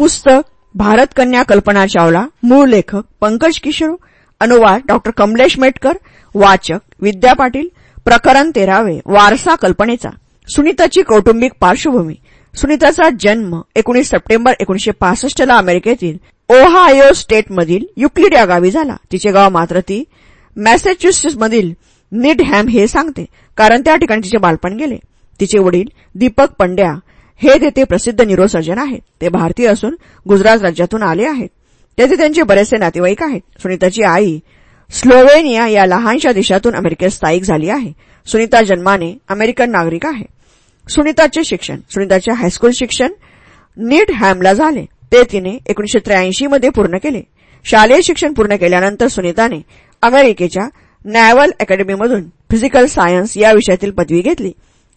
पुस्तक भारत कन्या कल्पना चावला मूळ लेखक पंकज किशोर अनुवाद डॉक्टर कमलेश मेटकर वाचक विद्या पाटील प्रकरण तेरावे वारसा कल्पनेचा सुनीताची कौटुंबिक पार्श्वभूमी सुनीताचा जन्म एकोणीस सप्टेंबर एकोणीशे पासष्टला अमेरिकेतील ओहायो स्टेटमधील युक्लिड या गावी झाला. तिचे गाव मात्र ती मॅसेच्युसेट्समधील हॅम हे सांगते कारण त्या ठिकाणी तिचे बालपण गेले. तिचे वडील दीपक पंड्या हे तेथे प्रसिद्ध न्यूरोसर्जन आहेत ते भारतीय असून गुजरात राज्यातून आले आहेत. तेथे त्यांचे बरेचसे नातेवाईक आहेत. सुनीताची आई स्लोवेनिया या लहानशा देशातून अमेरिकेत स्थायिक झाली आहे. सुनीता जन्माने अमेरिकन नागरिक आहे. सुनीताचे शिक्षण सुनीताचे हायस्कूल शिक्षण नीट हॅमला झाले. ते तिने एकोणीशे त्र्याऐंशी मध्ये पूर्ण केले. शालेय शिक्षण पूर्ण केल्यानंतर सुनीताने अमेरिकेच्या नॅव्हल अकॅडमीमधून फिजिकल सायन्स या विषयातील पदवी घेतली.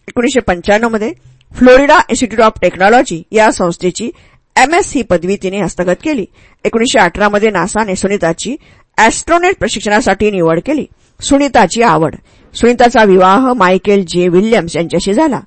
एकोणीशे पंच्याण्णवमध्ये फ्लोरिडा इन्स्टिट्यूट ऑफ टेक्नॉलॉजी या संस्थेची एमएस ही पदवी तिने हस्तगत केली. एकोणीशे अठरामध्ये नासाने सुनीताची अॅस्ट्रोनेट प्रशिक्षणासाठी निवड केली. सुनीताची आवड. सुनीताचा विवाह मायकेल जे विल्यम्स यांच्याशी झाला.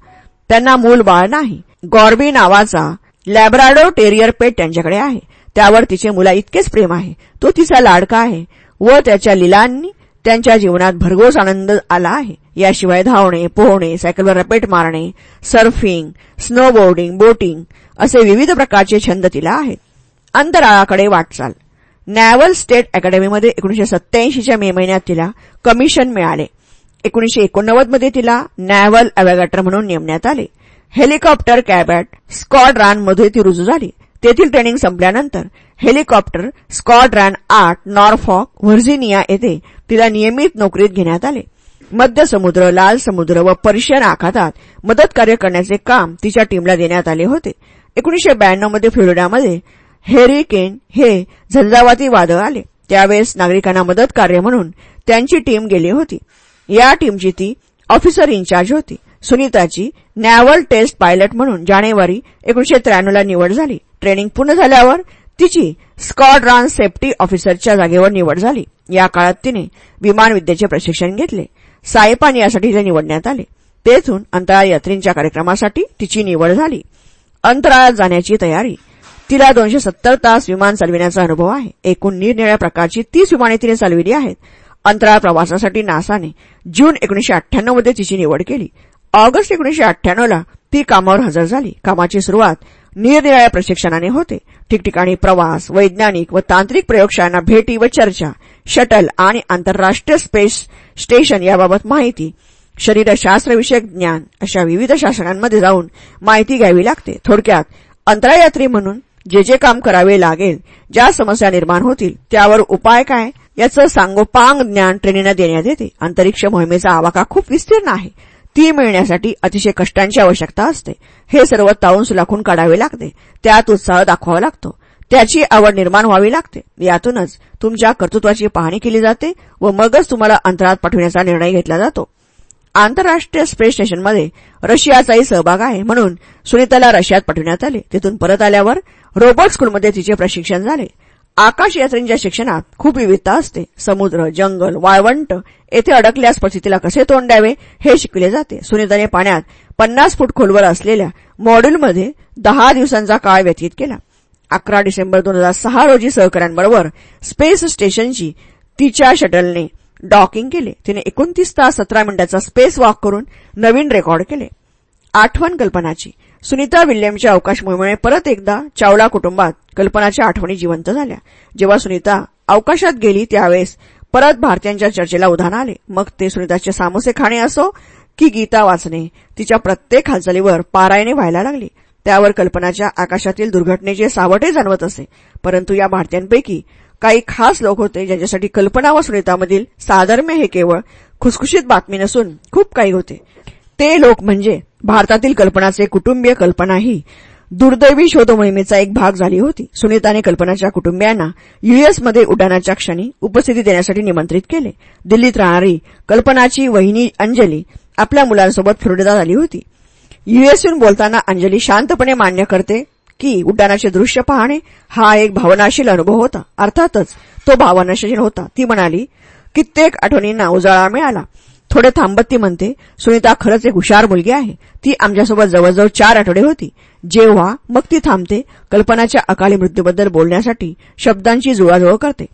त्यांना मूल बाळ नाही. गॉर्बी नावाचा लॅब्राडो टेरियर पेट त्यांच्याकडे आहे. त्यावर तिचे मुला इतकेच प्रेम आहे. तो तिचा लाडका आहे व त्याच्या लिलांनी त्यांच्या जीवनात भरघोस आनंद आला आहे. याशिवाय धावणे पोहणे सायकलवर रपेट मारणे सर्फिंग स्नोबोर्डिंग बोटिंग असे विविध प्रकारचे छंद तिला आहेत. अंतराळाकडे वाटचाल. नॅव्हल स्टेट अकॅडमीमध्ये एकोणीशे सत्याऐंशीच्या मे महिन्यात तिला कमिशन मिळाले. एकोणीशे एकोणनव्वदमध्ये तिला नॅव्हल अवॅगॅटर म्हणून नेमण्यात आले. हेलिकॉप्टर कॅबॅट स्कॉड्रानमध्ये ती रुजू झाली. तेथील ट्रेनिंग संपल्यानंतर हेलिकॉप्टर स्कॉड्रॅन आठ नॉर्फॉक व्हर्जिनिया येथे तिला नियमित नोकरीत घेण्यात आले. मध्य समुद्र लाल समुद्र व पर्शियन आखातात मदत कार्य करण्याचे काम तिच्या टीमला देण्यात आले होते. एकोणीशे ब्याण्णवमध्ये फ्लोरिडामध्ये हेरिकेन हे झंझावाती वादळ आले. त्यावेळेस नागरिकांना मदत कार्य म्हणून त्यांची टीम गेली होती. या टीमची ती ऑफिसर इन्चार्ज होती. सुनीताची नॅव्हल टेस्ट पायलट म्हणून जानेवारी एकोणीशे त्र्याण्णवला निवड झाली. ट्रेनिंग पूर्ण झाल्यावर तिची स्कॉड्रॉन सेफ्टी ऑफिसरच्या जागेवर निवड झाली. या काळात तिने विमानविद्येचे प्रशिक्षण घेतले. सायपान यासाठी तिला निवडण्यात आले. तेथून अंतराळ यात्रींच्या कार्यक्रमासाठी तिची निवड झाली. अंतराळात जाण्याची तयारी. तिला दोनशे सत्तर तास विमान चालविण्याचा अनुभव आहे. एकूण निरनिळ्या प्रकारची तीस विमाने तिने चालविली आहेत. अंतराळ प्रवासासाठी नासाने जून एकोणीशे अठ्ठ्याण्णवमध्ये तिची निवड केली. ऑगस्ट एकोणीशे अठ्ठ्याण्णवला ती कामावर हजर झाली. कामाची सुरुवात निरनिराळ्या प्रशिक्षणाने होते. ठिकठिकाणी प्रवास वैज्ञानिक व तांत्रिक प्रयोगशाळांना भेटी व चर्चा शटल आणि आंतरराष्ट्रीय स्पेस स्टेशन याबाबत माहिती शरीरशास्त्रविषयक ज्ञान अशा विविध शासनांमध्ये जाऊन माहिती घ्यावी लागते. थोडक्यात अंतरायात्री म्हणून जे जे काम करावे लागेल ज्या समस्या निर्माण होतील त्यावर उपाय काय? याचं सांगोपांग ज्ञान ट्रेनींना देण्यात येते. अंतरिक्ष मोहिमेचा आवाका खूप विस्तीर्ण आहे. ती मिळण्यासाठी अतिशय कष्टांची आवश्यकता असते. हे सर्व ताळून सुलाखून काढावे लागते. त्यात उत्साह दाखवावा लागतो. त्याची आवड निर्माण व्हावी लागते. यातूनच तुमच्या कर्तृत्वाची पाहणी केली जाते व मगच तुम्हाला अंतराळात पाठविण्याचा निर्णय घेतला जातो. आंतरराष्ट्रीय स्पेस स्टेशनमध्ये रशियाचाही सहभाग आहे म्हणून सुनीताला रशियात पाठविण्यात आले. तिथून परत आल्यावर रोबोट स्कूलमध्ये तिचे प्रशिक्षण झाले. आकाश यात्रेच्या शिक्षणात खूप विविधता असते. समुद्र जंगल वाळवंट येथे अडकल्यास परिस्थितीला कसे तोंड द्यावे हे शिकले जाते. सुनीताने पाण्यात पन्नास फूट खोलवर असलेल्या मॉड्यूलमध्ये दहा दिवसांचा काळ व्यतीत केला. अकरा डिसेंबर दोन हजार सहा रोजी सहकाऱ्यांबरोबर स्पेस स्टेशनची तिच्या शटलने डॉकिंग केले. तिने एकोणतीस तास सतरा मिनिटाचा स्पेस वॉक करून नवीन रेकॉर्ड केले. आठवण कल्पनाची. सुनीता विल्यमच्या अवकाश परत एकदा चावला कुटुंबात कल्पनाच्या आठवणी जिवंत झाल्या. जेव्हा सुनीता अवकाशात गेली त्यावेळेस परत भारतीयांच्या चर्चेला उधाण आले. मग ते सुनीताचे सामोसे खाणे असो की गीता वाचणे तिच्या प्रत्येक हालचालीवर पारायणे व्हायला लागली. त्यावर कल्पनाच्या आकाशातील दुर्घटनेचे सावटे जाणवत असे परंतु या भारतीयांपैकी काही खास लोक होते ज्यांच्यासाठी कल्पना व सुनीतामधील साधर्म्य हे केवळ खुसखुशीत बातमी नसून खूप काही होते. ते लोक म्हणजे भारतातील कल्पनाचे कुटुंबीय कल्पना ही दुर्दैवी शोध मोहिमेचा एक भाग झाली होती. सुनीताने कल्पनाच्या कुटुंबियांना युएसमध्ये उड्डाणाच्या क्षणी उपस्थिती देण्यासाठी निमंत्रित केले. दिल्लीत राहणारी कल्पनाची वहिनी अंजली आपल्या मुलांसोबत फ्लोरिडा झाली होती. युएसहून बोलताना अंजली शांतपणे मान्य करते की उड्डाणाचे दृश्य पाहणे हा एक भावनाशील अनुभव होता. अर्थातच तो भावनाशील होता. ती म्हणाली कित्येक आठवणींना उजाळा मिळाला. थोडे थांबत ती म्हणते सुनीता खरंच एक हुशार मुलगी आहे. ती आमच्यासोबत जवळजवळ चार आठवडे होती. जेव्हा मग ती थांबते कल्पनाच्या अकाली मृत्यूबद्दल बोलण्यासाठी शब्दांची जुळाजुळ करते.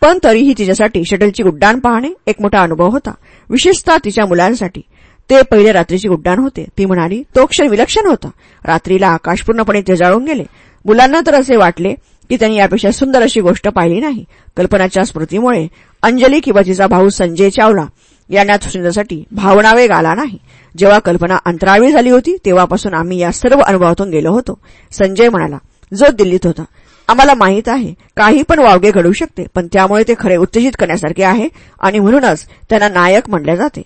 पण तरीही तिच्यासाठी शटलची उड्डाण पाहणे एक मोठा अनुभव होता विशेषतः तिच्या मुलांसाठी. ते पहिले रात्रीची उड्डाण होते. ती म्हणाली तो क्षण विलक्षण होता. रात्रीला आकाश पूर्णपणे तेजाळून गेले. मुलांना तर असे वाटले की त्यांनी यापेक्षा सुंदर अशी गोष्ट पाहिली नाही. कल्पनाच्या स्मृतीमुळे अंजली किंवा तिचा भाऊ संजय चावला यांना भावना भावनावेग आला नाही. जेव्हा कल्पना अंतराळी झाली होती तेव्हापासून आम्ही या सर्व अनुभवातून गेलो होतो. संजय म्हणाला जो दिल्लीत होता. आम्हाला माहीत आहे काही पण वावगे घडू शकते पण त्यामुळे ते खरे उत्तेजित करण्यासारखे आहे आणि म्हणूनच त्यांना नायक म्हणले जाते.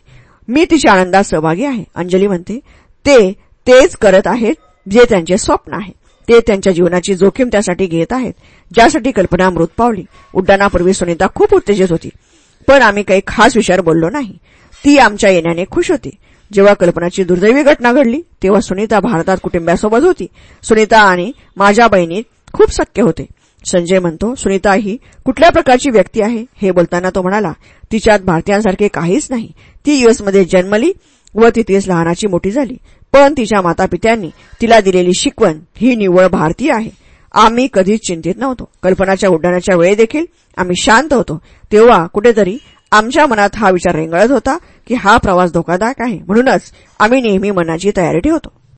मी तिच्या आनंदात सहभागी आहे. अंजली म्हणते ते तेच करत आहेत जे त्यांचे स्वप्न आहे. ते त्यांच्या जीवनाची जोखीम त्यासाठी घेत आहेत ज्यासाठी कल्पना मृत पावली. उड्डाणापूर्वी सुनीता खूप उत्तेजित होती. पण आम्ही काही खास विचार बोललो नाही. ती आमच्या येण्याने खुश होती. जेव्हा कल्पनाची दुर्दैवी घटना घडली तेव्हा सुनीता भारतात कुटुंबासोबत होती. सुनीता आणि माझ्या बहिणीत खूप सख्य होते. संजय म्हणतो सुनीता ही कुठल्या प्रकारची व्यक्ती आहे? हे बोलताना तो म्हणाला तिच्यात भारतीयांसारखे काहीच नाही. ती युएसमध्ये जन्मली व तिथेच लहानाची मोठी झाली. पण तिच्या मातापित्यांनी तिला दिलेली शिकवण ही निव्वळ भारतीय आहे. आम्ही कधीच चिंतित नव्हतो. कल्पनाच्या उड्डाणाच्या वेळी देखील आम्ही शांत होतो. तेव्हा कुठेतरी आमच्या मनात हा विचार रेंगळत होता की हा प्रवास धोकादायक आहे. म्हणूनच आम्ही नेहमी मनाची तयारी ठेवतो.